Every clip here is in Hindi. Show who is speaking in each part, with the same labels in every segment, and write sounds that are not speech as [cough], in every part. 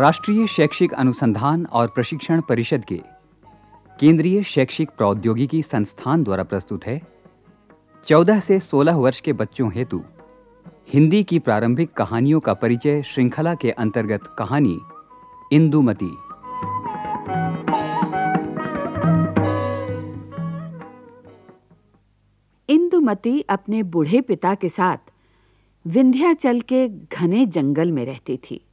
Speaker 1: राष्ट्रीय शैक्षिक अनुसंधान और प्रशिक्षण परिषद के केंद्रीय शैक्षिक प्रौद्योगिकी संस्थान द्वारा प्रस्तुत है 14 से 16 वर्ष के बच्चों हेतु हिंदी की प्रारंभिक कहानियों का परिचय श्रृंखला के अंतर्गत कहानी इंदुमती
Speaker 2: इंदुमती अपने बूढ़े पिता के साथ विंध्याचल के घने जंगल में रहती थी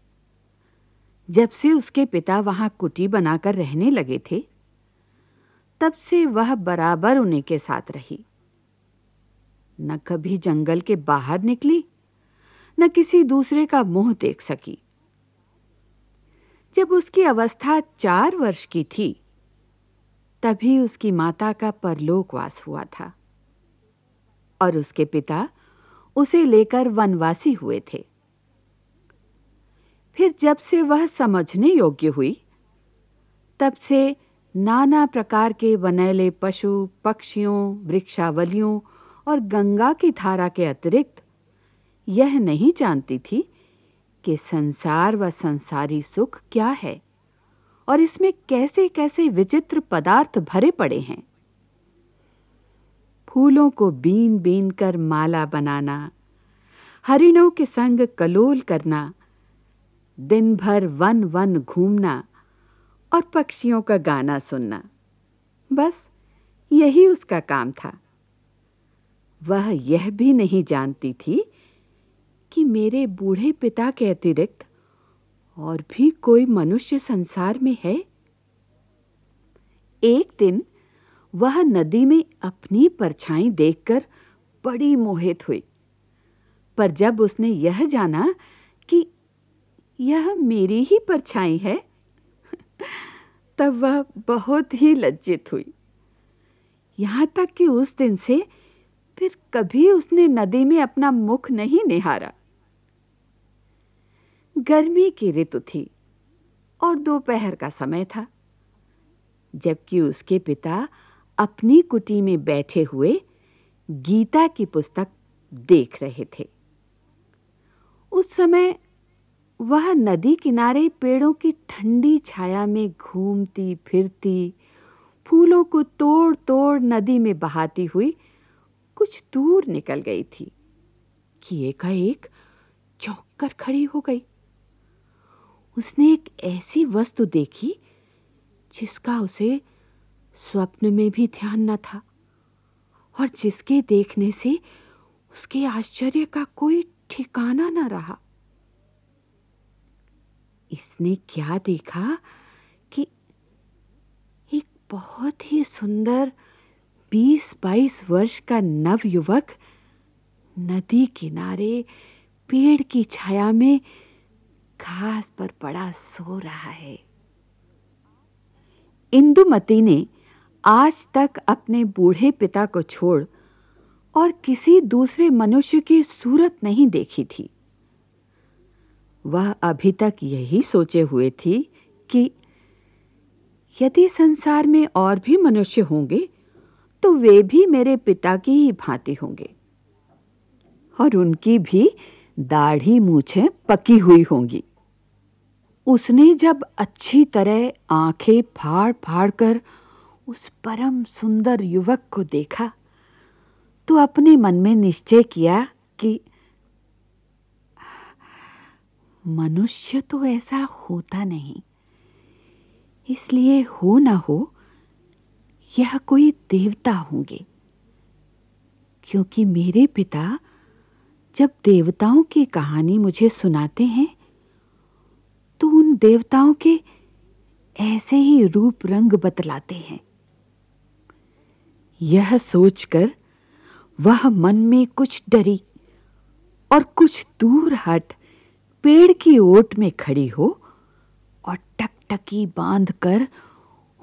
Speaker 2: जब से उसके पिता वहां कुटी बनाकर रहने लगे थे तब से वह बराबर उन्हीं के साथ रही न कभी जंगल के बाहर निकली न किसी दूसरे का मुंह देख सकी जब उसकी अवस्था चार वर्ष की थी तभी उसकी माता का परलोकवास हुआ था और उसके पिता उसे लेकर वनवासी हुए थे फिर जब से वह समझने योग्य हुई तब से नाना प्रकार के वनैले पशु पक्षियों वृक्षावलियों और गंगा की धारा के अतिरिक्त यह नहीं जानती थी कि संसार व संसारी सुख क्या है और इसमें कैसे कैसे विचित्र पदार्थ भरे पड़े हैं फूलों को बीन बीन कर माला बनाना हरिणों के संग कलोल करना दिन भर वन वन घूमना और पक्षियों का गाना सुनना बस यही उसका काम था वह यह भी नहीं जानती थी कि मेरे बूढ़े पिता के अतिरिक्त और भी कोई मनुष्य संसार में है एक दिन वह नदी में अपनी परछाई देखकर बड़ी मोहित हुई पर जब उसने यह जाना यह मेरी ही परछाई है [laughs] तब वह बहुत ही लज्जित हुई यहां तक कि उस दिन से फिर कभी उसने नदी में अपना मुख नहीं निहारा गर्मी की ऋतु थी और दोपहर का समय था जबकि उसके पिता अपनी कुटी में बैठे हुए गीता की पुस्तक देख रहे थे उस समय वह नदी किनारे पेड़ों की ठंडी छाया में घूमती फिरती फूलों को तोड़ तोड़ नदी में बहाती हुई कुछ दूर निकल गई थी कि एकाएक चौंक कर खड़ी हो गई उसने एक ऐसी वस्तु देखी जिसका उसे स्वप्न में भी ध्यान न था और जिसके देखने से उसके आश्चर्य का कोई ठिकाना न रहा इसने क्या देखा कि एक बहुत ही सुंदर बीस बाईस वर्ष का नव युवक नदी किनारे पेड़ की छाया में घास पर पड़ा सो रहा है इंदुमती ने आज तक अपने बूढ़े पिता को छोड़ और किसी दूसरे मनुष्य की सूरत नहीं देखी थी वह अभी तक यही सोचे हुए थी कि यदि संसार में और भी मनुष्य होंगे तो वे भी मेरे पिता की ही भांति होंगे और उनकी भी दाढ़ी मूछें पकी हुई होंगी उसने जब अच्छी तरह आंखें फाड़ फाड़ कर उस परम सुंदर युवक को देखा तो अपने मन में निश्चय किया कि मनुष्य तो ऐसा होता नहीं इसलिए हो ना हो यह कोई देवता होंगे क्योंकि मेरे पिता जब देवताओं की कहानी मुझे सुनाते हैं तो उन देवताओं के ऐसे ही रूप रंग बतलाते हैं यह सोचकर वह मन में कुछ डरी और कुछ दूर हट पेड़ की ओट में खड़ी हो और टकटकी बांधकर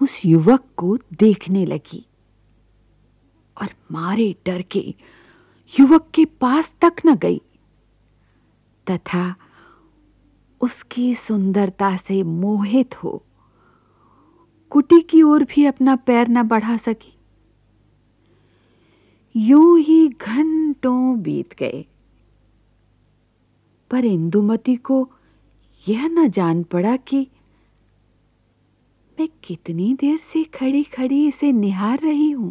Speaker 2: उस युवक को देखने लगी और मारे डर के युवक के पास तक न गई तथा उसकी सुंदरता से मोहित हो कुटी की ओर भी अपना पैर न बढ़ा सकी यूं ही घंटों बीत गए पर इंदुमती को यह न जान पड़ा कि मैं कितनी देर से खड़ी खड़ी इसे निहार रही हूं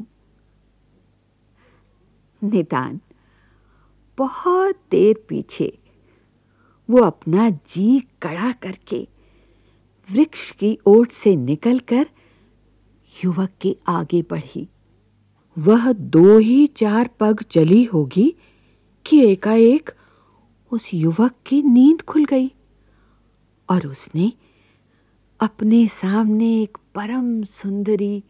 Speaker 2: निदान बहुत देर पीछे वो अपना जी कड़ा करके वृक्ष की ओट से निकलकर युवक के आगे बढ़ी वह दो ही चार पग चली होगी कि एकाएक उस युवक की नींद खुल गई और उसने अपने सामने एक परम सुंदरी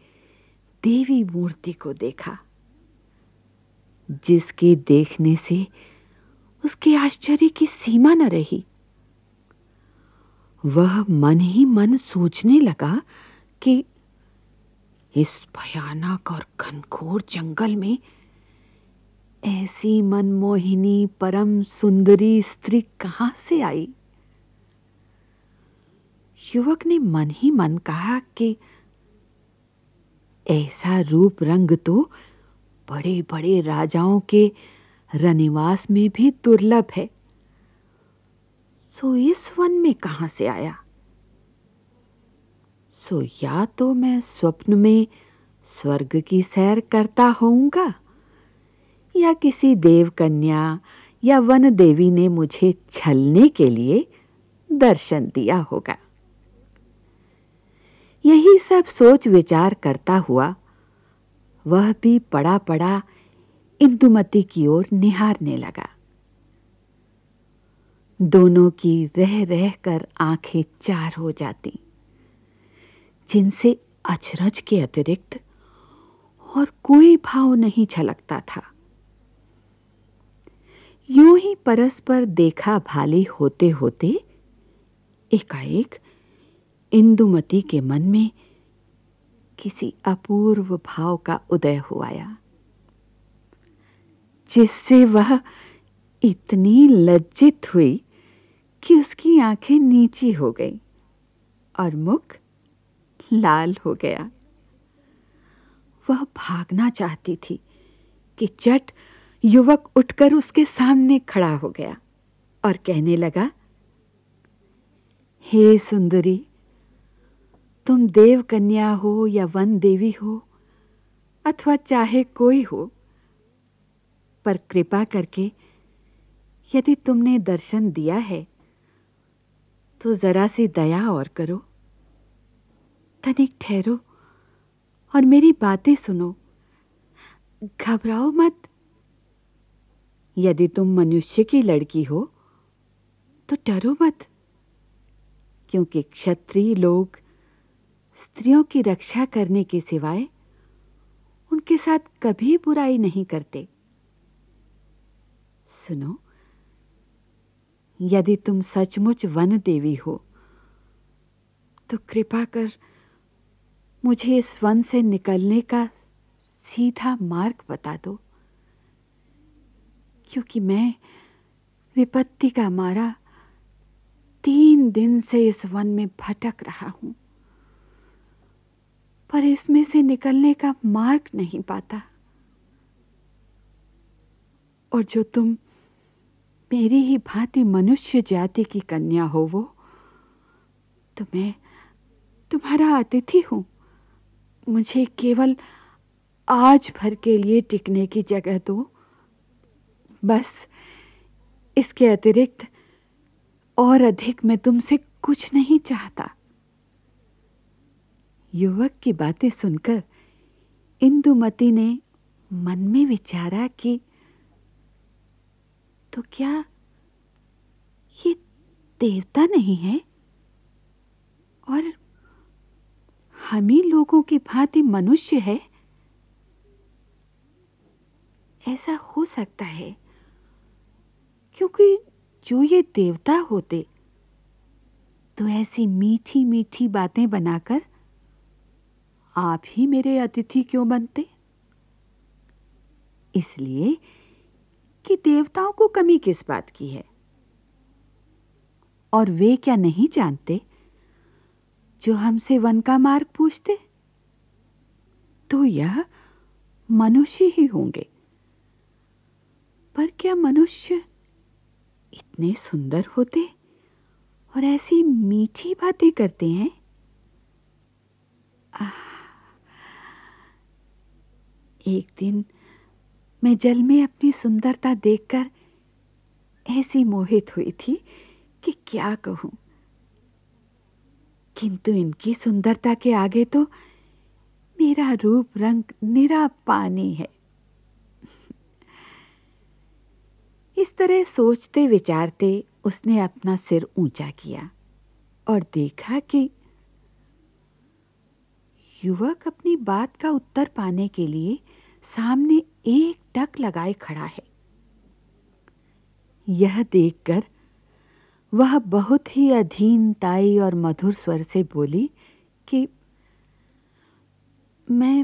Speaker 2: देवी मूर्ति को देखा जिसके देखने से उसके आश्चर्य की सीमा न रही वह मन ही मन सोचने लगा कि इस भयानक और घनघोर जंगल में ऐसी मनमोहिनी परम सुंदरी स्त्री कहां से आई युवक ने मन ही मन कहा कि ऐसा रूप रंग तो बड़े बड़े राजाओं के रनिवास में भी दुर्लभ है सो इस वन में कहां से आया सो या तो मैं स्वप्न में स्वर्ग की सैर करता होऊंगा या किसी देव कन्या या वन देवी ने मुझे छलने के लिए दर्शन दिया होगा यही सब सोच विचार करता हुआ वह भी पड़ा पड़ा इंदुमती की ओर निहारने लगा दोनों की रह रह कर आंखें चार हो जाती जिनसे अचरज के अतिरिक्त और कोई भाव नहीं छलकता था यूं ही परस्पर देखा भाली होते होते एकाएक इंदुमती के मन में किसी अपूर्व भाव का उदय हुआया जिससे वह इतनी लज्जित हुई कि उसकी आंखें नीची हो गई और मुख लाल हो गया वह भागना चाहती थी कि चट युवक उठकर उसके सामने खड़ा हो गया और कहने लगा हे सुंदरी तुम देव कन्या हो या वन देवी हो अथवा चाहे कोई हो पर कृपा करके यदि तुमने दर्शन दिया है तो जरा सी दया और करो तनिक ठहरो और मेरी बातें सुनो घबराओ मत यदि तुम मनुष्य की लड़की हो तो डरो मत क्योंकि क्षत्रिय लोग स्त्रियों की रक्षा करने के सिवाय उनके साथ कभी बुराई नहीं करते सुनो यदि तुम सचमुच वन देवी हो तो कृपा कर मुझे इस वन से निकलने का सीधा मार्ग बता दो क्योंकि मैं विपत्ति का मारा तीन दिन से इस वन में भटक रहा हूं पर इसमें से निकलने का मार्ग नहीं पाता और जो तुम मेरी ही भांति मनुष्य जाति की कन्या हो वो तो मैं तुम्हारा अतिथि हूं मुझे केवल आज भर के लिए टिकने की जगह दो बस इसके अतिरिक्त और अधिक मैं तुमसे कुछ नहीं चाहता युवक की बातें सुनकर इंदुमती ने मन में विचारा कि तो क्या ये देवता नहीं है और हम ही लोगों की भांति मनुष्य है ऐसा हो सकता है क्योंकि जो ये देवता होते तो ऐसी मीठी मीठी बातें बनाकर आप ही मेरे अतिथि क्यों बनते इसलिए कि देवताओं को कमी किस बात की है और वे क्या नहीं जानते जो हमसे वन का मार्ग पूछते तो यह मनुष्य ही होंगे पर क्या मनुष्य इतने सुंदर होते और ऐसी मीठी बातें करते हैं एक दिन मैं जल में अपनी सुंदरता देखकर ऐसी मोहित हुई थी कि क्या कहूं किंतु इनकी सुंदरता के आगे तो मेरा रूप रंग निरा पानी है इस तरह सोचते विचारते उसने अपना सिर ऊंचा किया और देखा कि युवक अपनी बात का उत्तर पाने के लिए सामने एक टक लगाए खड़ा है यह देखकर वह बहुत ही अधीनताई और मधुर स्वर से बोली कि मैं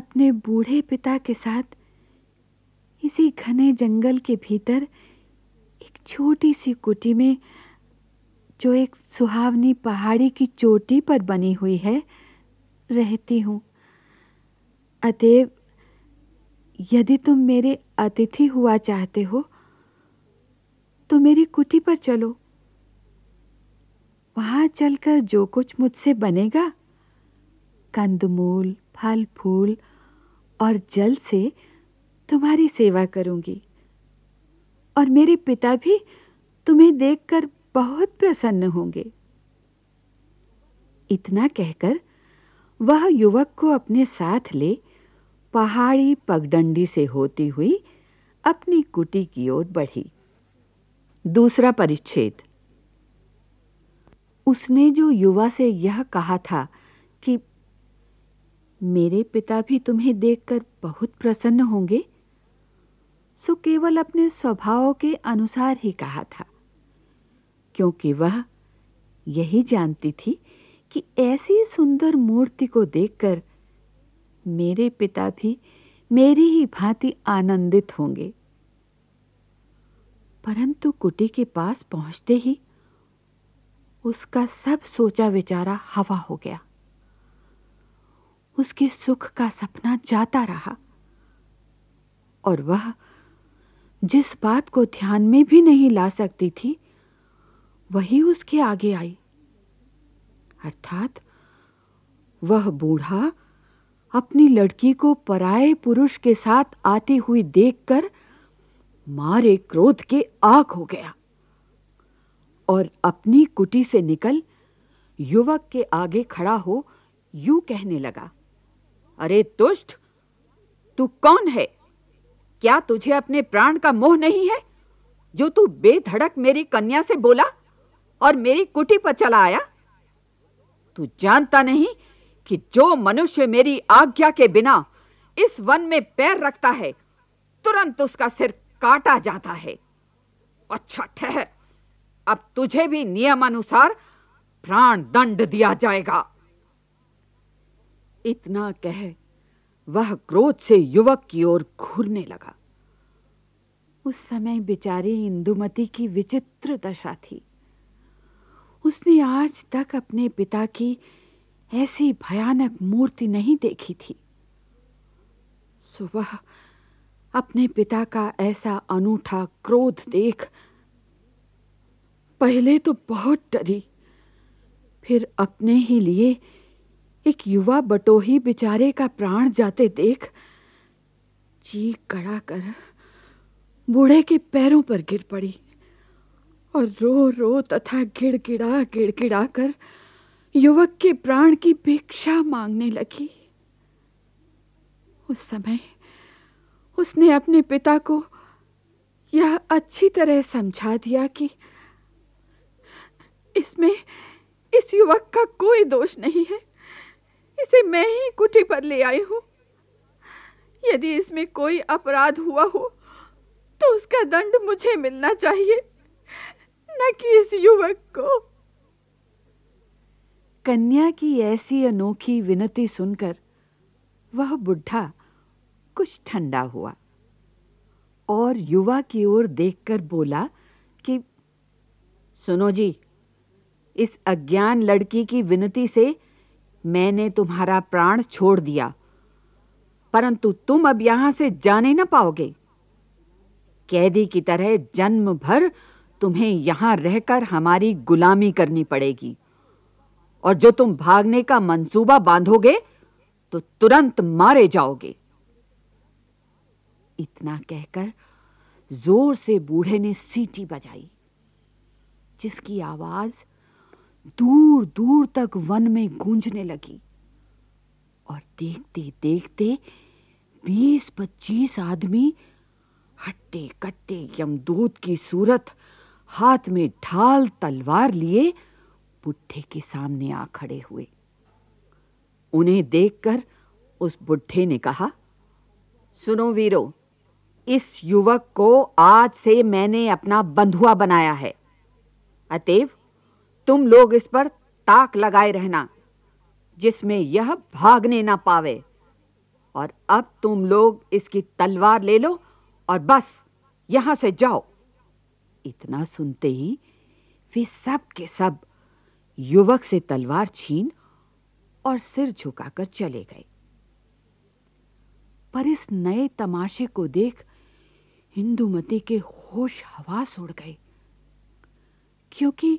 Speaker 2: अपने बूढ़े पिता के साथ इसी घने जंगल के भीतर एक छोटी सी कुटी में जो एक सुहावनी पहाड़ी की चोटी पर बनी हुई है रहती हूँ अतएव यदि तुम मेरे अतिथि हुआ चाहते हो तो मेरी कुटी पर चलो वहां चलकर जो कुछ मुझसे बनेगा कंदमूल फल फूल और जल से तुम्हारी सेवा करूंगी और मेरे पिता भी तुम्हें देखकर बहुत प्रसन्न होंगे इतना कहकर वह युवक को अपने साथ ले पहाड़ी पगडंडी से होती हुई अपनी कुटी की ओर बढ़ी दूसरा परिच्छेद उसने जो युवा से यह कहा था कि मेरे पिता भी तुम्हें देखकर बहुत प्रसन्न होंगे सो केवल अपने स्वभाव के अनुसार ही कहा था क्योंकि वह यही जानती थी कि ऐसी सुंदर मूर्ति को देखकर मेरे पिता भी मेरी ही भांति आनंदित होंगे परंतु कुटी के पास पहुंचते ही उसका सब सोचा विचारा हवा हो गया उसके सुख का सपना जाता रहा और वह जिस बात को ध्यान में भी नहीं ला सकती थी वही उसके आगे आई अर्थात वह बूढ़ा अपनी लड़की को पराए पुरुष के साथ आती हुई देखकर मारे क्रोध के आग हो गया और अपनी कुटी से निकल युवक के आगे खड़ा हो यूं कहने लगा अरे दुष्ट तू कौन है क्या तुझे अपने प्राण का मोह नहीं है जो तू बेधड़क मेरी कन्या से बोला और मेरी कुटी पर चला आया तू जानता नहीं कि जो मनुष्य मेरी आज्ञा के बिना इस वन में पैर रखता है तुरंत उसका सिर काटा जाता है अच्छा ठहर अब तुझे भी नियमानुसार प्राण दंड दिया जाएगा इतना कह वह क्रोध से युवक की ओर घूरने लगा उस समय बेचारी इंदुमती की विचित्र दशा थी उसने आज तक अपने पिता की ऐसी भयानक मूर्ति नहीं देखी थी सुबह अपने पिता का ऐसा अनूठा क्रोध देख पहले तो बहुत डरी फिर अपने ही लिए एक युवा बटोही बिचारे का प्राण जाते देख ची कड़ा कर बूढ़े के पैरों पर गिर पड़ी
Speaker 3: और रो रो तथा गिड़गिड़ा गिड़गिड़ा कर युवक के प्राण की भिक्षा मांगने लगी उस समय उसने अपने पिता को यह अच्छी तरह समझा दिया कि इसमें इस युवक का कोई दोष नहीं है इसे मैं ही कुटी पर ले आई हूँ यदि इसमें कोई अपराध हुआ हो तो उसका दंड मुझे मिलना चाहिए न कि इस युवक को
Speaker 2: कन्या की ऐसी अनोखी विनती सुनकर वह बुढ़ा कुछ ठंडा हुआ और युवा की ओर देखकर बोला कि सुनो जी इस अज्ञान लड़की की विनती से मैंने तुम्हारा प्राण छोड़ दिया परंतु तुम अब यहां से जाने न पाओगे कैदी की तरह जन्म भर तुम्हें यहां रहकर हमारी गुलामी करनी पड़ेगी और जो तुम भागने का मंसूबा बांधोगे तो तुरंत मारे जाओगे इतना कहकर जोर से बूढ़े ने सीटी बजाई जिसकी आवाज दूर दूर तक वन में गूंजने लगी और देखते देखते बीस पच्चीस आदमी हट्टे कट्टे यमदूत की सूरत हाथ में ढाल तलवार लिए बुढ़े के सामने आ खड़े हुए उन्हें देखकर उस बुढ़े ने कहा सुनो वीरो इस युवक को आज से मैंने अपना बंधुआ बनाया है अतेव तुम लोग इस पर ताक लगाए रहना जिसमें यह भागने ना पावे और अब तुम लोग इसकी तलवार ले लो और बस यहां से जाओ इतना सुनते ही वे सब के सब युवक से तलवार छीन और सिर झुकाकर चले गए पर इस नए तमाशे को देख हिंदुमती के होश हवास उड़ गए क्योंकि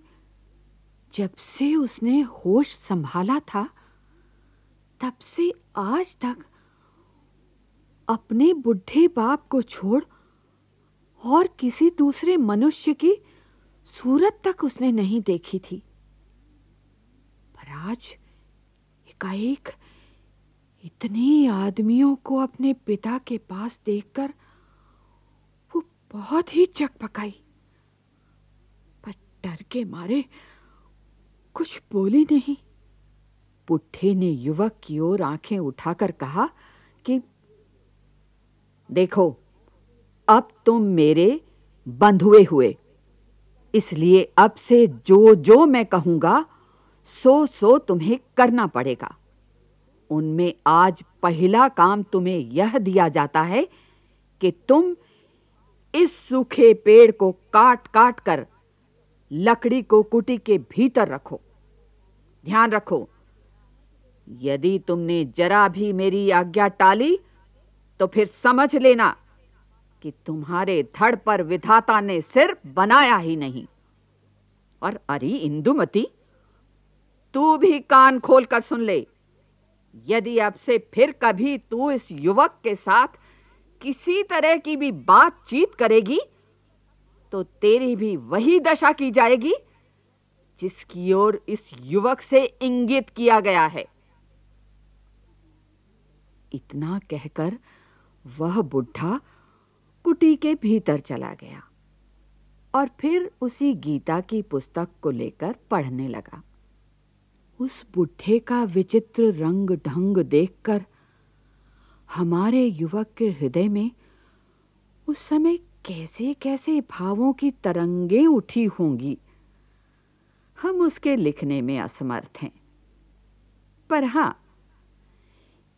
Speaker 2: जब से उसने होश संभाला था तब से आज तक अपने बुढ़े बाप को छोड़ और किसी दूसरे मनुष्य की सूरत तक उसने नहीं देखी थी पर आज एकाएक इतने आदमियों को अपने पिता के पास देखकर वो बहुत ही चकपकाई पर डर के मारे कुछ बोली नहीं पुठे ने युवक की ओर आंखें उठाकर कहा कि देखो अब तुम मेरे बंधुए हुए इसलिए अब से जो जो मैं कहूंगा सो सो तुम्हें करना पड़ेगा उनमें आज पहला काम तुम्हें यह दिया जाता है कि तुम इस सूखे पेड़ को काट काट कर लकड़ी को कुटी के भीतर रखो ध्यान रखो यदि तुमने जरा भी मेरी आज्ञा टाली तो फिर समझ लेना कि तुम्हारे धड़ पर विधाता ने सिर बनाया ही नहीं और अरे इंदुमती तू भी कान खोल कर सुन ले यदि अब से फिर कभी तू इस युवक के साथ किसी तरह की भी बातचीत करेगी तो तेरी भी वही दशा की जाएगी जिसकी ओर इस युवक से इंगित किया गया है इतना कहकर वह बुड्ढा कुटी के भीतर चला गया और फिर उसी गीता की पुस्तक को लेकर पढ़ने लगा उस बुढ़े का विचित्र रंग ढंग देखकर हमारे युवक के हृदय में उस समय कैसे कैसे भावों की तरंगे उठी होंगी हम उसके लिखने में असमर्थ हैं पर हां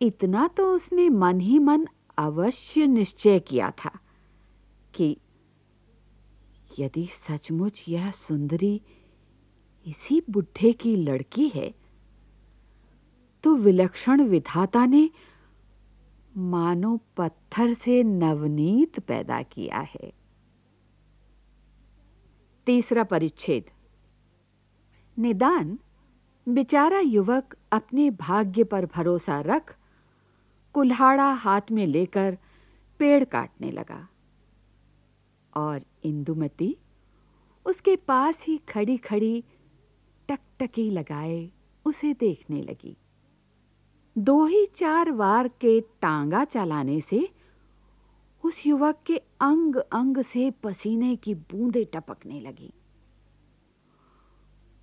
Speaker 2: इतना तो उसने मन ही मन अवश्य निश्चय किया था कि यदि सचमुच यह सुंदरी इसी बुढ़े की लड़की है तो विलक्षण विधाता ने मानो पत्थर से नवनीत पैदा किया है तीसरा परिच्छेद निदान बेचारा युवक अपने भाग्य पर भरोसा रख कुल्हाड़ा हाथ में लेकर पेड़ काटने लगा और इंदुमती उसके पास ही खड़ी खड़ी टकटकी लगाए उसे देखने लगी दो ही चार वार के टांगा चलाने से उस युवक के अंग अंग से पसीने की बूंदें टपकने लगी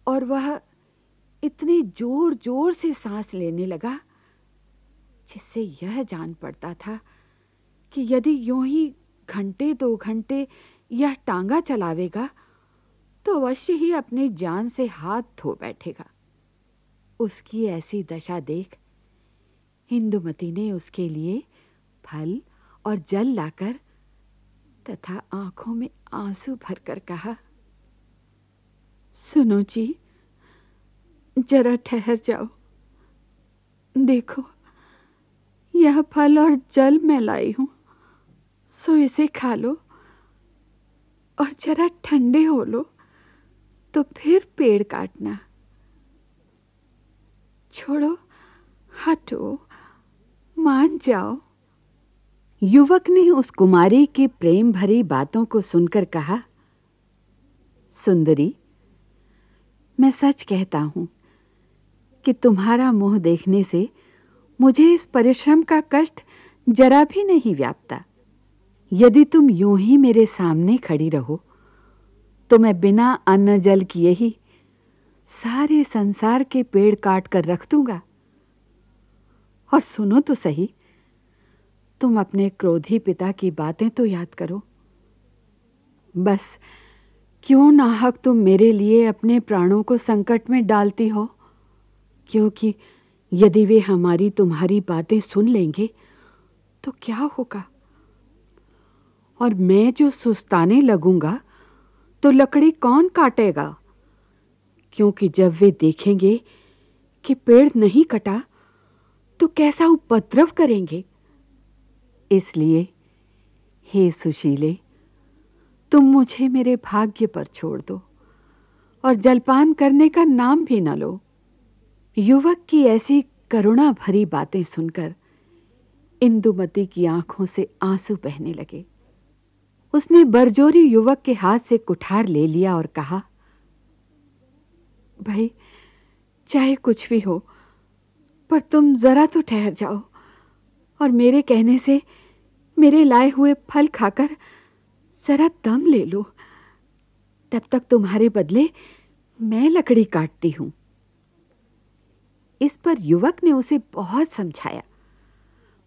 Speaker 2: और वह इतने जोर जोर से सांस लेने लगा जिससे यह जान पड़ता था कि यदि यूं ही घंटे दो घंटे यह टांगा चलावेगा तो अवश्य ही अपनी जान से हाथ धो बैठेगा उसकी ऐसी दशा देख हिंदुमती ने उसके लिए फल और जल लाकर तथा आंखों में आंसू भरकर कहा सुनो जी जरा ठहर जाओ
Speaker 3: देखो यह फल और जल मैं लाई हूं
Speaker 2: सो इसे खा लो और जरा ठंडे हो लो तो फिर पेड़ काटना छोड़ो हटो मान जाओ युवक ने उस कुमारी की प्रेम भरी बातों को सुनकर कहा सुंदरी मैं सच कहता हूं कि तुम्हारा मुंह देखने से मुझे इस परिश्रम का कष्ट जरा भी नहीं व्यापता यदि तुम यूं ही मेरे सामने खड़ी रहो तो मैं बिना अन्न जल किए ही सारे संसार के पेड़ काट कर रख दूंगा और सुनो तो सही तुम अपने क्रोधी पिता की बातें तो याद करो बस क्यों नाहक तुम मेरे लिए अपने प्राणों को संकट में डालती हो क्योंकि यदि वे हमारी तुम्हारी बातें सुन लेंगे तो क्या होगा और मैं जो सुस्ताने लगूंगा तो लकड़ी कौन काटेगा क्योंकि जब वे देखेंगे कि पेड़ नहीं कटा तो कैसा उपद्रव करेंगे इसलिए हे सुशीले तुम मुझे मेरे भाग्य पर छोड़ दो और जलपान करने का नाम भी न लो युवक की ऐसी करुणा भरी बातें सुनकर इंदुमती की आंखों से आंसू बहने लगे उसने बरजोरी युवक के हाथ से कुठार ले लिया और कहा भाई चाहे कुछ भी हो पर तुम जरा तो ठहर जाओ और मेरे कहने से मेरे लाए हुए फल खाकर जरा दम ले लो तब तक तुम्हारे बदले मैं लकड़ी काटती हूं इस पर युवक ने उसे बहुत समझाया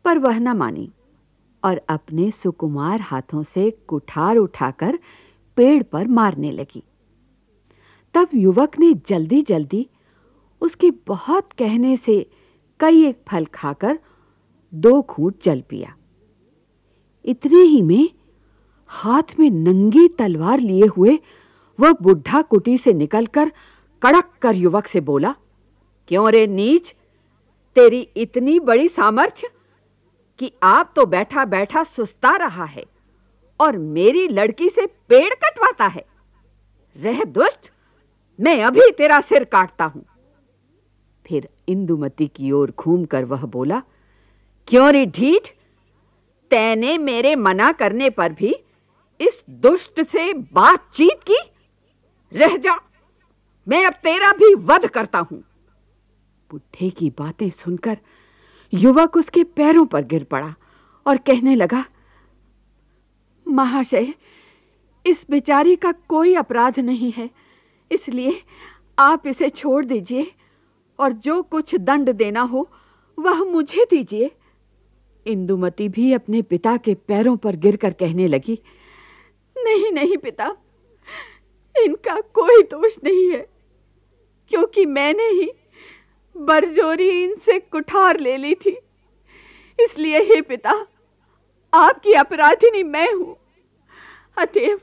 Speaker 2: पर वह न मानी और अपने सुकुमार हाथों से कुठार उठाकर पेड़ पर मारने लगी तब युवक ने जल्दी-जल्दी उसके बहुत कहने से कई एक फल खाकर दो खूट जल पिया इतने ही में हाथ में नंगी तलवार लिए हुए वह बुढ़ा कुटी से निकलकर कड़क कर युवक से बोला क्यों रे नीच तेरी इतनी बड़ी सामर्थ्य कि आप तो बैठा बैठा सुस्ता रहा है और मेरी लड़की से पेड़ कटवाता है रह दुष्ट मैं अभी तेरा सिर काटता हूं फिर इंदुमती की ओर घूमकर वह बोला क्यों रे ढीठ तैने मेरे मना करने पर भी इस दुष्ट से बातचीत की रह जा मैं अब तेरा भी वध करता हूं बुढ़े की बातें सुनकर युवक उसके पैरों पर गिर पड़ा और कहने लगा महाशय इस बेचारी का कोई अपराध नहीं है इसलिए आप इसे छोड़ दीजिए और जो कुछ दंड देना हो वह मुझे दीजिए इंदुमती भी अपने पिता के पैरों पर गिरकर कहने लगी
Speaker 3: नहीं नहीं पिता इनका कोई दोष नहीं है क्योंकि मैंने ही बरजोरी इनसे कुठार ले ली थी इसलिए हे पिता आपकी अपराधिनी मैं हूं अतएव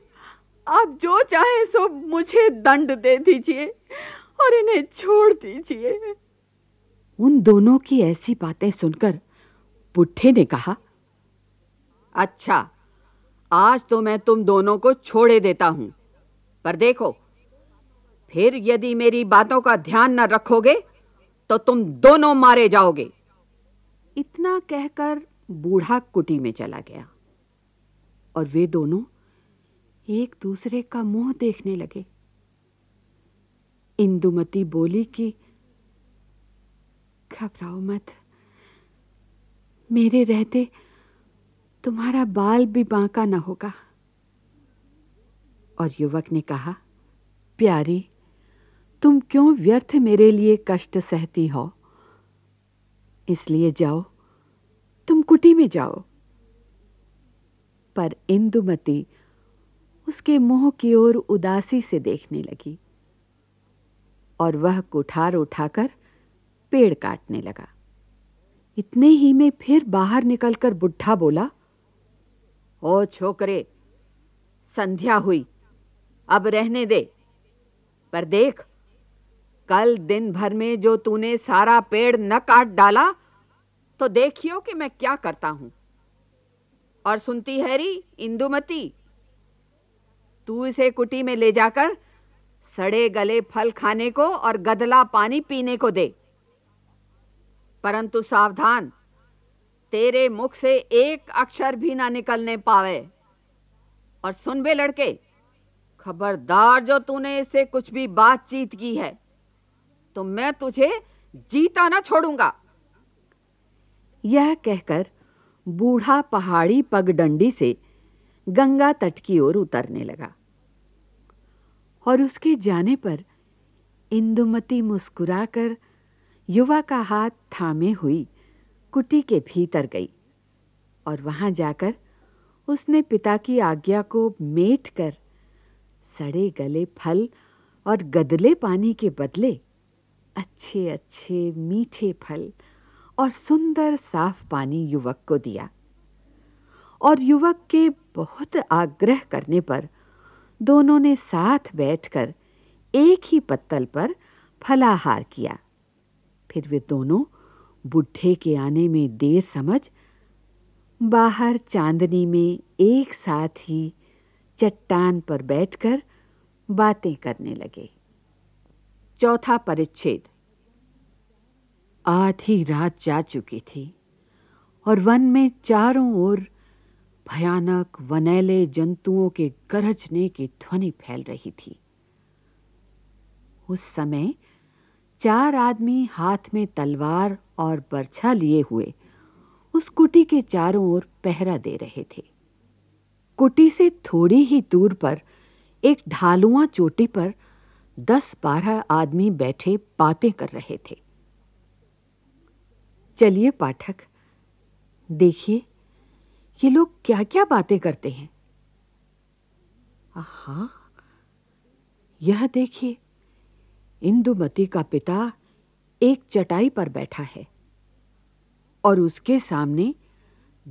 Speaker 3: आप जो चाहे सो मुझे दंड दे दीजिए और इन्हें छोड़ दीजिए
Speaker 2: उन दोनों की ऐसी बातें सुनकर बुढ़े ने कहा अच्छा आज तो मैं तुम दोनों को छोड़े देता हूं पर देखो फिर यदि मेरी बातों का ध्यान न रखोगे तो तुम दोनों मारे जाओगे इतना कहकर बूढ़ा कुटी में चला गया और वे दोनों एक दूसरे का मुंह देखने लगे इंदुमती बोली कि घबराओ मत मेरे रहते तुम्हारा बाल भी बांका ना होगा और युवक ने कहा प्यारी तुम क्यों व्यर्थ मेरे लिए कष्ट सहती हो इसलिए जाओ तुम कुटी में जाओ पर इंदुमती उसके मुंह की ओर उदासी से देखने लगी और वह कुठार उठाकर पेड़ काटने लगा इतने ही में फिर बाहर निकलकर बुढ़ा बोला ओ छोकरे संध्या हुई अब रहने दे पर देख कल दिन भर में जो तूने सारा पेड़ न काट डाला तो देखियो कि मैं क्या करता हूं और सुनती है री इंदुमती तू इसे कुटी में ले जाकर सड़े गले फल खाने को और गदला पानी पीने को दे परंतु सावधान तेरे मुख से एक अक्षर भी ना निकलने पावे और सुन बे लड़के खबरदार जो तूने इससे कुछ भी बातचीत की है तो मैं तुझे जीता ना छोड़ूंगा यह कहकर बूढ़ा पहाड़ी पगडंडी से गंगा तट की ओर उतरने लगा और उसके जाने पर इंदुमती मुस्कुराकर युवा का हाथ थामे हुई कुटी के भीतर गई और वहां जाकर उसने पिता की आज्ञा को मेट कर सड़े गले फल और गदले पानी के बदले अच्छे अच्छे मीठे फल और सुंदर साफ पानी युवक को दिया और युवक के बहुत आग्रह करने पर दोनों ने साथ बैठकर एक ही पत्तल पर फलाहार किया फिर वे दोनों बुढ़े के आने में देर समझ बाहर चांदनी में एक साथ ही चट्टान पर बैठकर बातें करने लगे चौथा परिच्छेद आधी रात जा चुकी थी और वन में चारों ओर भयानक वनैले जंतुओं के गरजने की ध्वनि फैल रही थी उस समय चार आदमी हाथ में तलवार और बर्छा लिए हुए उस कुटी के चारों ओर पहरा दे रहे थे कुटी से थोड़ी ही दूर पर एक ढालुआ चोटी पर दस बारह आदमी बैठे बातें कर रहे थे चलिए पाठक देखिए ये लोग क्या क्या बातें करते हैं हा यह देखिए इंदुमती का पिता एक चटाई पर बैठा है और उसके सामने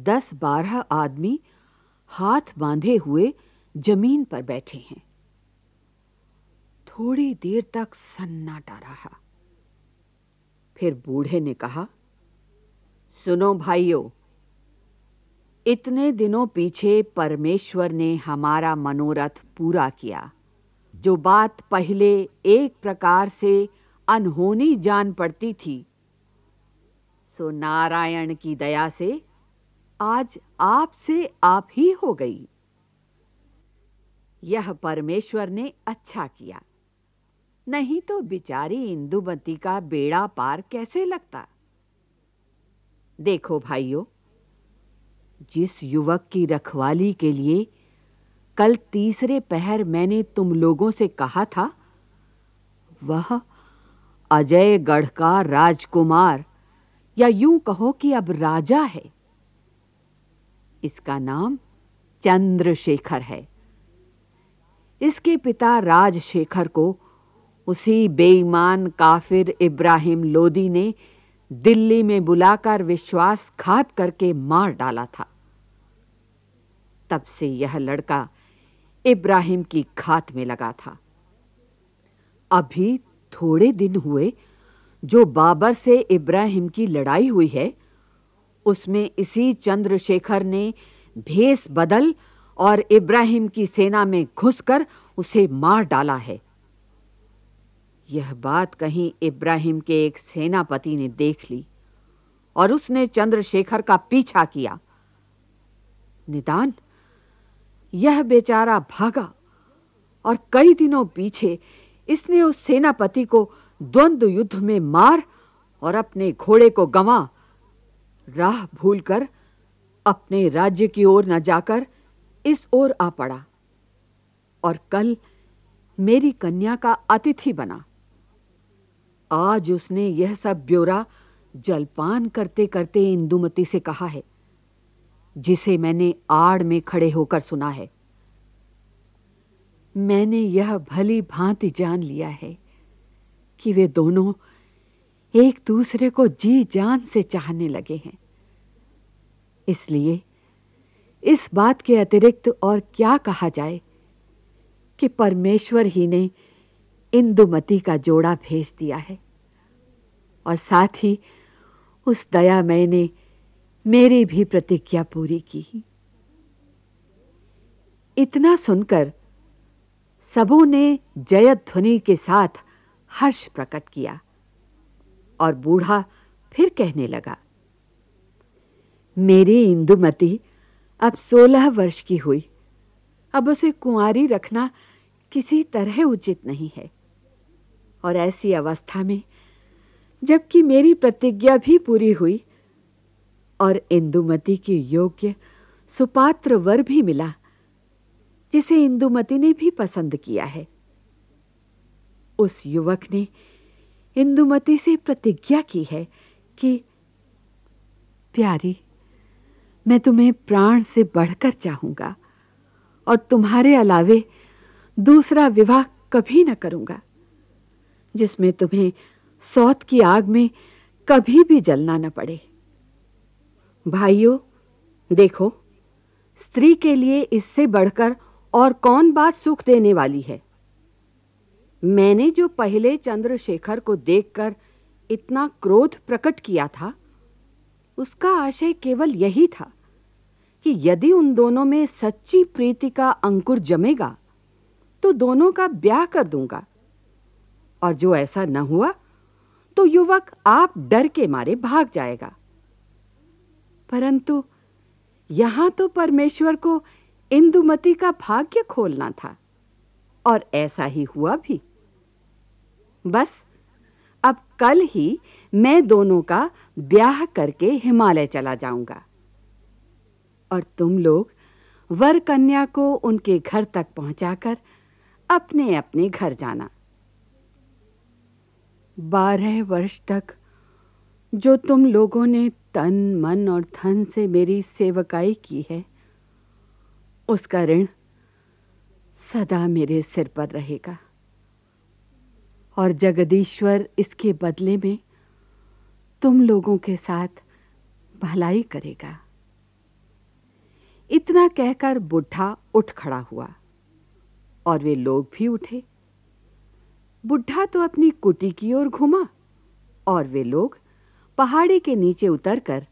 Speaker 2: दस बारह आदमी हाथ बांधे हुए जमीन पर बैठे हैं थोड़ी देर तक सन्नाटा रहा फिर बूढ़े ने कहा सुनो भाइयों इतने दिनों पीछे परमेश्वर ने हमारा मनोरथ पूरा किया जो बात पहले एक प्रकार से अनहोनी जान पड़ती थी सो नारायण की दया से आज आपसे आप ही हो गई यह परमेश्वर ने अच्छा किया नहीं तो बिचारी इंदुमती का बेड़ा पार कैसे लगता देखो भाइयों जिस युवक की रखवाली के लिए कल तीसरे पहर मैंने तुम लोगों से कहा था वह अजयगढ़ का राजकुमार या यूं कहो कि अब राजा है इसका नाम चंद्रशेखर है इसके पिता राजशेखर को उसी बेईमान काफिर इब्राहिम लोदी ने दिल्ली में बुलाकर विश्वासघात करके मार डाला था तब से यह लड़का इब्राहिम की घात में लगा था अभी थोड़े दिन हुए जो बाबर से इब्राहिम की लड़ाई हुई है उसमें इसी चंद्रशेखर ने भेष बदल और इब्राहिम की सेना में घुसकर उसे मार डाला है यह बात कहीं इब्राहिम के एक सेनापति ने देख ली और उसने चंद्रशेखर का पीछा किया निदान यह बेचारा भागा और कई दिनों पीछे इसने उस सेनापति को द्वंद्व युद्ध में मार और अपने घोड़े को गंवा राह भूलकर अपने राज्य की ओर न जाकर इस ओर आ पड़ा और कल मेरी कन्या का अतिथि बना आज उसने यह सब ब्योरा जलपान करते करते इंदुमती से कहा है जिसे मैंने आड़ में खड़े होकर सुना है मैंने यह भली भांति जान लिया है कि वे दोनों एक दूसरे को जी जान से चाहने लगे हैं इसलिए इस बात के अतिरिक्त और क्या कहा जाए कि परमेश्वर ही ने इंदुमती का जोड़ा भेज दिया है और साथ ही उस दया मैंने मेरी भी प्रतिज्ञा पूरी की इतना सुनकर सबों ने जय ध्वनि के साथ हर्ष प्रकट किया और बूढ़ा फिर कहने लगा मेरी इंदुमती अब सोलह वर्ष की हुई अब उसे कुंवारी रखना किसी तरह उचित नहीं है और ऐसी अवस्था में जबकि मेरी प्रतिज्ञा भी पूरी हुई और इंदुमती की योग्य सुपात्र वर भी मिला जिसे इंदुमती ने भी पसंद किया है उस युवक ने इंदुमती से प्रतिज्ञा की है कि प्यारी मैं तुम्हें प्राण से बढ़कर चाहूंगा और तुम्हारे अलावे दूसरा विवाह कभी न करूंगा जिसमें तुम्हें सौत की आग में कभी भी जलना न पड़े भाइयों देखो स्त्री के लिए इससे बढ़कर और कौन बात सुख देने वाली है मैंने जो पहले चंद्रशेखर को देखकर इतना क्रोध प्रकट किया था उसका आशय केवल यही था कि यदि उन दोनों में सच्ची प्रीति का अंकुर जमेगा तो दोनों का ब्याह कर दूंगा और जो ऐसा न हुआ तो युवक आप डर के मारे भाग जाएगा परंतु यहां तो परमेश्वर को इंदुमती का भाग्य खोलना था और ऐसा ही हुआ भी बस अब कल ही मैं दोनों का ब्याह करके हिमालय चला जाऊंगा और तुम लोग वर कन्या को उनके घर तक पहुंचाकर अपने अपने घर जाना बारह वर्ष तक जो तुम लोगों ने तन मन और धन से मेरी सेवकाई की है उसका ऋण सदा मेरे सिर पर रहेगा और जगदीश्वर इसके बदले में तुम लोगों के साथ भलाई करेगा इतना कहकर बुढ़ा उठ खड़ा हुआ और वे लोग भी उठे बुढ़ा तो अपनी कुटी की ओर घुमा और वे लोग पहाड़ी के नीचे उतरकर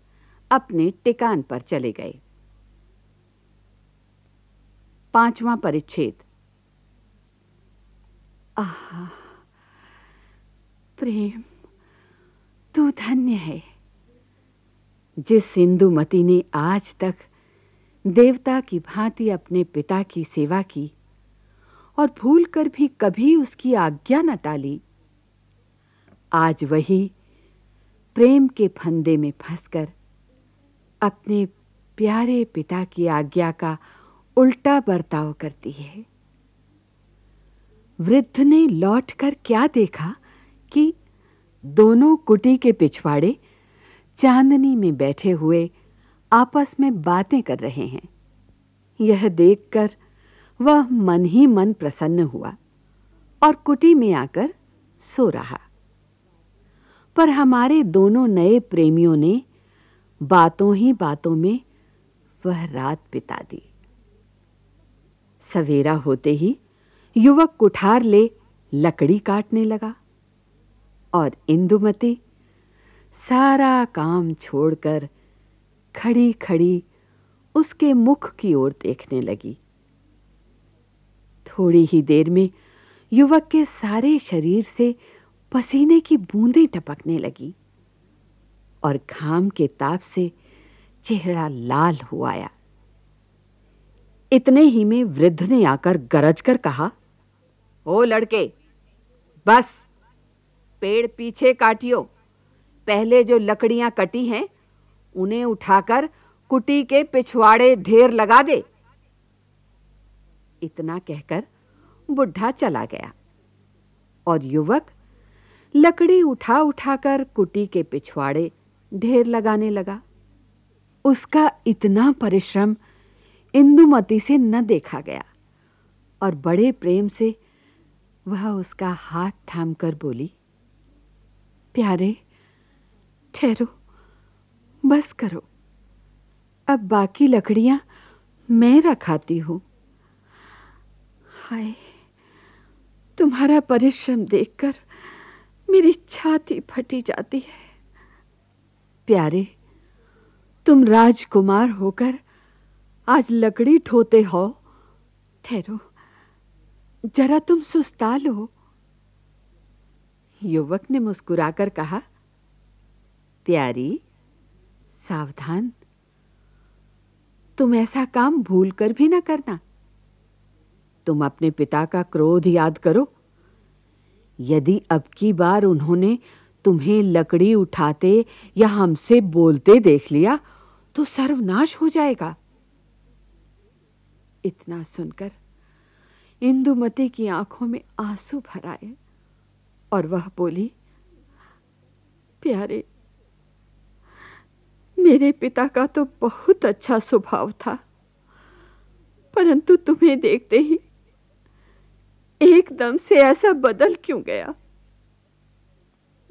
Speaker 2: अपने टिकान पर चले गए पांचवा परिच्छेद आह प्रेम तू तो धन्य है जिस सिंधुमती ने आज तक देवता की भांति अपने पिता की सेवा की और भूलकर भी कभी उसकी आज्ञा न टाली आज वही प्रेम के फंदे में फंसकर अपने प्यारे पिता की आज्ञा का उल्टा बर्ताव करती है वृद्ध ने लौटकर क्या देखा कि दोनों कुटी के पिछवाड़े चांदनी में बैठे हुए आपस में बातें कर रहे हैं यह देखकर वह मन ही मन प्रसन्न हुआ और कुटी में आकर सो रहा पर हमारे दोनों नए प्रेमियों ने बातों ही बातों में वह रात बिता दी सवेरा होते ही युवक कुठार ले लकड़ी काटने लगा और इंदुमती सारा काम छोड़कर खड़ी खड़ी उसके मुख की ओर देखने लगी थोड़ी ही देर में युवक के सारे शरीर से पसीने की बूंदें टपकने लगी और घाम के ताप से चेहरा लाल हुआ आया इतने ही में वृद्ध ने आकर गरज कर कहा ओ लड़के बस पेड़ पीछे काटियो पहले जो लकड़ियां कटी हैं उन्हें उठाकर कुटी के पिछवाड़े ढेर लगा दे इतना कहकर बुढ़ा चला गया और युवक लकड़ी उठा उठाकर कुटी के पिछवाड़े ढेर लगाने लगा उसका इतना परिश्रम इंदुमती से न देखा गया और बड़े प्रेम से वह उसका हाथ थामकर बोली प्यारे ठहरो बस करो अब बाकी लकड़ियां मैं रखाती हूं हाय तुम्हारा परिश्रम देखकर मेरी छाती फटी जाती है प्यारे तुम राजकुमार होकर आज लकड़ी ठोते हो ठहरो जरा तुम सुस्ता लो युवक ने मुस्कुराकर कहा प्यारी सावधान तुम ऐसा काम भूल कर भी ना करना तुम अपने पिता का क्रोध याद करो यदि अब की बार उन्होंने तुम्हें लकड़ी उठाते या हमसे बोलते देख लिया तो सर्वनाश हो जाएगा इतना सुनकर इंदुमती की आंखों में आंसू भर आए
Speaker 3: और वह बोली प्यारे मेरे पिता का तो बहुत अच्छा स्वभाव था परंतु तुम्हें देखते ही एकदम से ऐसा बदल क्यों गया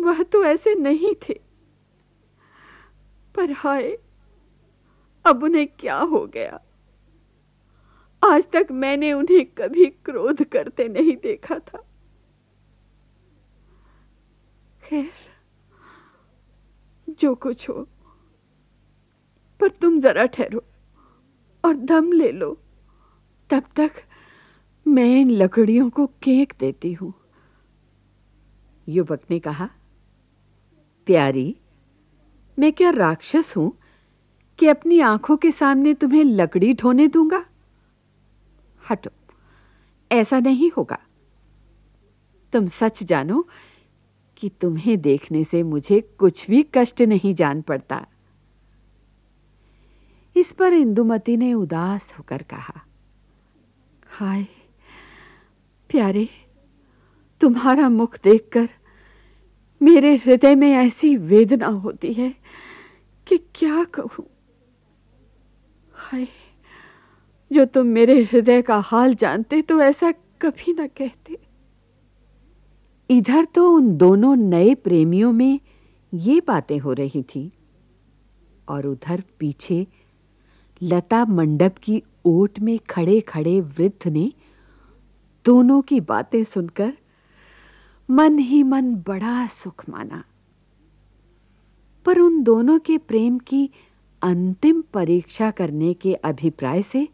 Speaker 3: वह तो ऐसे नहीं थे पर हाय अब उन्हें क्या हो गया आज तक मैंने उन्हें कभी क्रोध करते नहीं देखा था खैर जो कुछ हो पर तुम जरा ठहरो और दम ले
Speaker 1: लो
Speaker 2: तब तक मैं इन लकड़ियों को केक देती हूं युवक ने कहा प्यारी मैं क्या राक्षस हूं कि अपनी आंखों के सामने तुम्हें लकड़ी ढोने दूंगा हटो ऐसा नहीं होगा तुम सच जानो कि तुम्हें देखने से मुझे कुछ भी कष्ट नहीं जान पड़ता इस पर इंदुमती ने उदास होकर कहा हाय प्यारे तुम्हारा मुख देखकर मेरे हृदय में ऐसी वेदना होती
Speaker 3: है कि क्या कहूं हाय जो तुम मेरे हृदय का हाल जानते तो ऐसा कभी ना कहते
Speaker 2: इधर तो उन दोनों नए प्रेमियों में ये बातें हो रही थी और उधर पीछे लता मंडप की ओट में खड़े-खड़े वृद्ध ने दोनों की बातें सुनकर मन ही मन बड़ा सुख माना पर उन दोनों के प्रेम की अंतिम परीक्षा करने के अभिप्राय से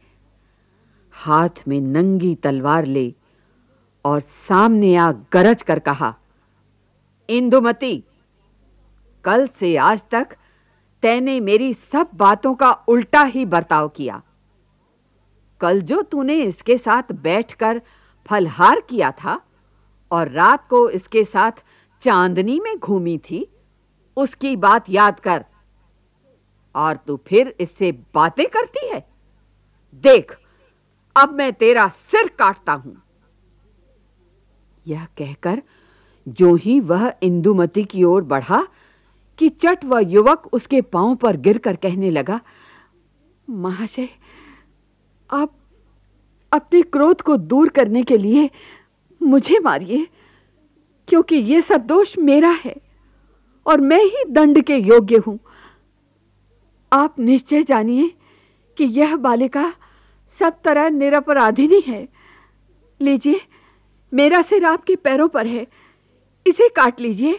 Speaker 2: हाथ में नंगी तलवार ले और सामने आ गरज कर कहा इंदुमती कल से आज तक तैने मेरी सब बातों का उल्टा ही बर्ताव किया कल जो तूने इसके साथ बैठकर फलहार किया था और रात को इसके साथ चांदनी में घूमी थी उसकी बात याद कर और तू फिर इससे बातें करती है देख अब मैं तेरा सिर काटता हूं यह कहकर जो ही वह इंदुमती की ओर बढ़ा कि चट वह युवक उसके पांव पर गिरकर कहने लगा महाशय आप अपने क्रोध को दूर करने के लिए मुझे मारिए
Speaker 3: क्योंकि यह सब दोष मेरा है और मैं ही दंड के योग्य हूं आप निश्चय जानिए कि यह बालिका सब तरह निरपराधिनी है लीजिए मेरा सिर आपके पैरों पर है इसे काट लीजिए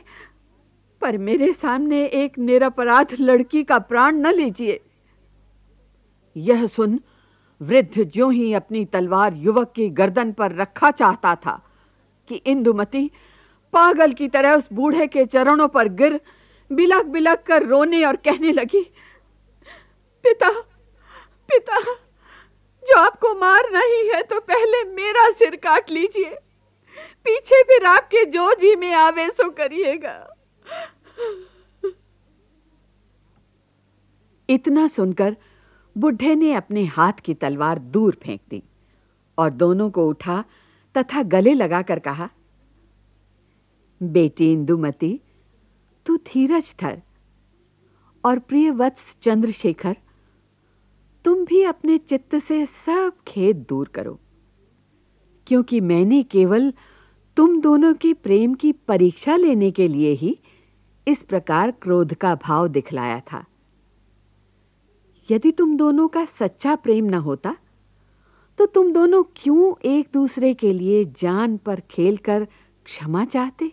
Speaker 3: पर मेरे सामने एक
Speaker 2: निरपराध लड़की का प्राण न लीजिए यह सुन वृद्ध जो ही अपनी तलवार युवक की गर्दन पर रखा चाहता था कि इंदुमती पागल की तरह उस बूढ़े के चरणों पर गिर बिलक बिलक कर
Speaker 3: रोने और कहने लगी पिता पिता जो आपको मार रही है तो पहले मेरा सिर काट लीजिए पीछे फिर आपके जो जी में आवे सो करिएगा
Speaker 2: इतना सुनकर बुढ़े ने अपने हाथ की तलवार दूर फेंक दी और दोनों को उठा तथा गले लगाकर कहा बेटी इंदुमती तू धीरज थर और प्रियवत्स चंद्रशेखर तुम भी अपने चित्त से सब खेद दूर करो क्योंकि मैंने केवल तुम दोनों के प्रेम की परीक्षा लेने के लिए ही इस प्रकार क्रोध का भाव दिखलाया था यदि तुम दोनों का सच्चा प्रेम न होता तो तुम दोनों क्यों एक दूसरे के लिए जान पर खेलकर क्षमा चाहते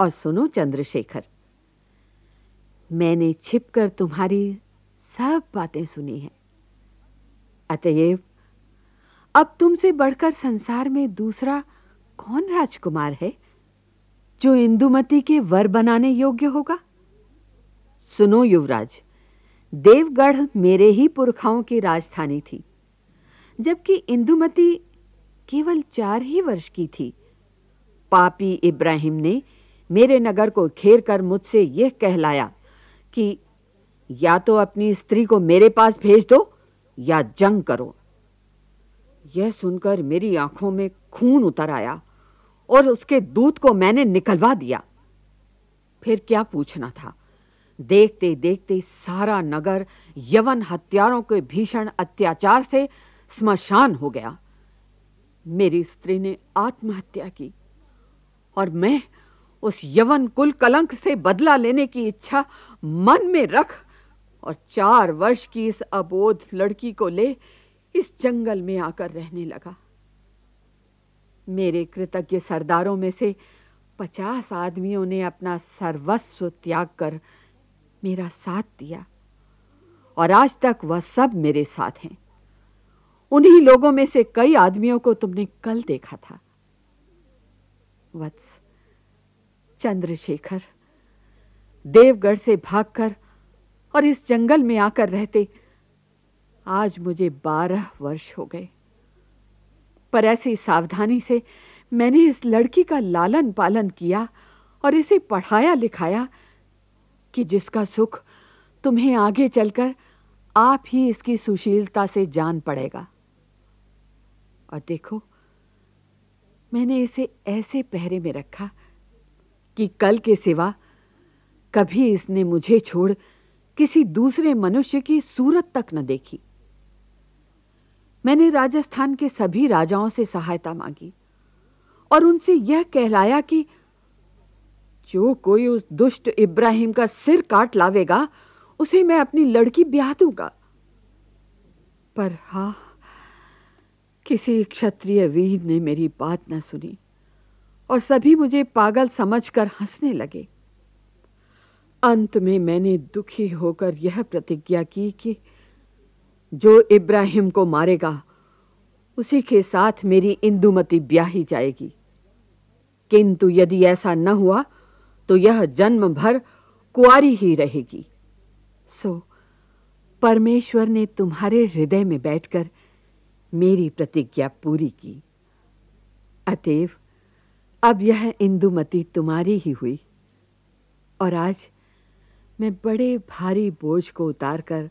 Speaker 2: और सुनो चंद्रशेखर मैंने छिपकर तुम्हारी सब बातें सुनी हैं अतएव अब तुमसे बढ़कर संसार में दूसरा कौन राजकुमार है जो इंदुमती के वर बनाने योग्य होगा सुनो युवराज देवगढ़ मेरे ही पुरखाओं की राजधानी थी जबकि इंदुमती केवल चार ही वर्ष की थी पापी इब्राहिम ने मेरे नगर को घेर कर मुझसे यह कहलाया कि या तो अपनी स्त्री को मेरे पास भेज दो या जंग करो यह सुनकर मेरी आंखों में खून उतर आया और उसके दूध को मैंने निकलवा दिया फिर क्या पूछना था देखते देखते सारा नगर यवन हत्यारों के भीषण अत्याचार से स्मशान हो गया मेरी स्त्री ने आत्महत्या की और मैं उस यवन कुल कलंक से बदला लेने की इच्छा मन में रख और चार वर्ष की इस अबोध लड़की को ले इस जंगल में आकर रहने लगा मेरे कृतज्ञ सरदारों में से पचास आदमियों ने अपना सर्वस्व त्याग कर मेरा साथ दिया और आज तक वह सब मेरे साथ हैं उन्हीं लोगों में से कई आदमियों को तुमने कल देखा था वत्स चंद्रशेखर देवगढ़ से भागकर और इस जंगल में आकर रहते आज मुझे बारह वर्ष हो गए पर ऐसी सावधानी से मैंने इस लड़की का लालन पालन किया और इसे पढ़ाया लिखाया कि जिसका सुख तुम्हें आगे चलकर आप ही इसकी सुशीलता से जान पड़ेगा और देखो मैंने इसे ऐसे पहरे में रखा कि कल के सिवा कभी इसने मुझे छोड़ किसी दूसरे मनुष्य की सूरत तक न देखी मैंने राजस्थान के सभी राजाओं से सहायता मांगी और उनसे यह कहलाया कि जो कोई उस दुष्ट इब्राहिम का सिर काट लावेगा उसे मैं अपनी लड़की ब्याह दूंगा पर हां किसी क्षत्रिय वीर ने मेरी बात न सुनी और सभी मुझे पागल समझकर हंसने लगे अंत में मैंने दुखी होकर यह प्रतिज्ञा की कि जो इब्राहिम को मारेगा उसी के साथ मेरी इंदुमती ब्याही जाएगी किंतु यदि ऐसा न हुआ तो यह जन्म भर कुआरी ही रहेगी सो परमेश्वर ने तुम्हारे हृदय में बैठकर मेरी प्रतिज्ञा पूरी की अतएव अब यह इंदुमती तुम्हारी ही हुई और आज मैं बड़े भारी बोझ को उतारकर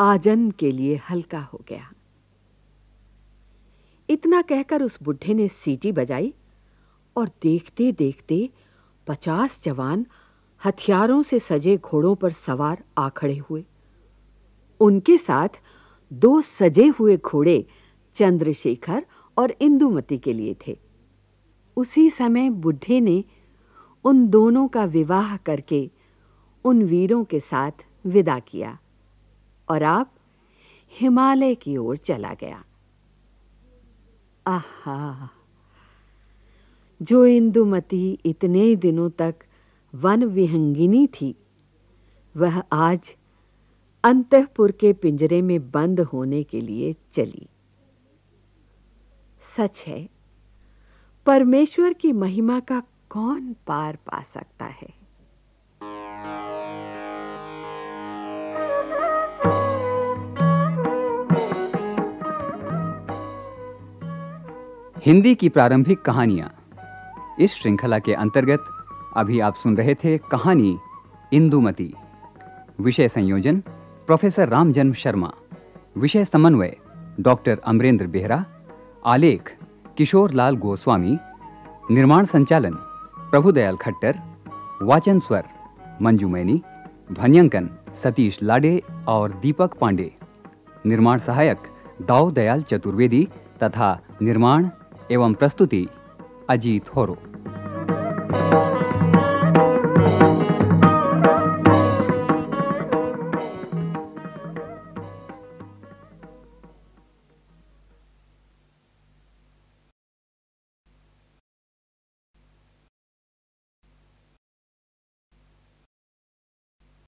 Speaker 2: आजन के लिए हल्का हो गया इतना कहकर उस बुढ़े ने सीटी बजाई और देखते देखते पचास जवान हथियारों से सजे घोड़ों पर सवार आ खड़े हुए उनके साथ दो सजे हुए घोड़े चंद्रशेखर और इंदुमती के लिए थे उसी समय बुढ़े ने उन दोनों का विवाह करके उन वीरों के साथ विदा किया और आप हिमालय की ओर चला गया आहा जो इंदुमती इतने दिनों तक वन विहंगिनी थी वह आज अंतपुर के पिंजरे में बंद होने के लिए चली सच है परमेश्वर की महिमा का कौन पार पा सकता है
Speaker 1: हिंदी की प्रारंभिक कहानियां इस श्रृंखला के अंतर्गत अभी आप सुन रहे थे कहानी इंदुमती विषय संयोजन प्रोफेसर रामजन्म शर्मा विषय समन्वय डॉक्टर अमरेंद्र बेहरा आलेख किशोर लाल गोस्वामी निर्माण संचालन प्रभुदयाल खट्टर वाचन स्वर मंजू मैनी ध्वनियांकन सतीश लाडे और दीपक पांडे निर्माण सहायक दाऊ दयाल चतुर्वेदी तथा निर्माण एवं प्रस्तुति अजीत होरो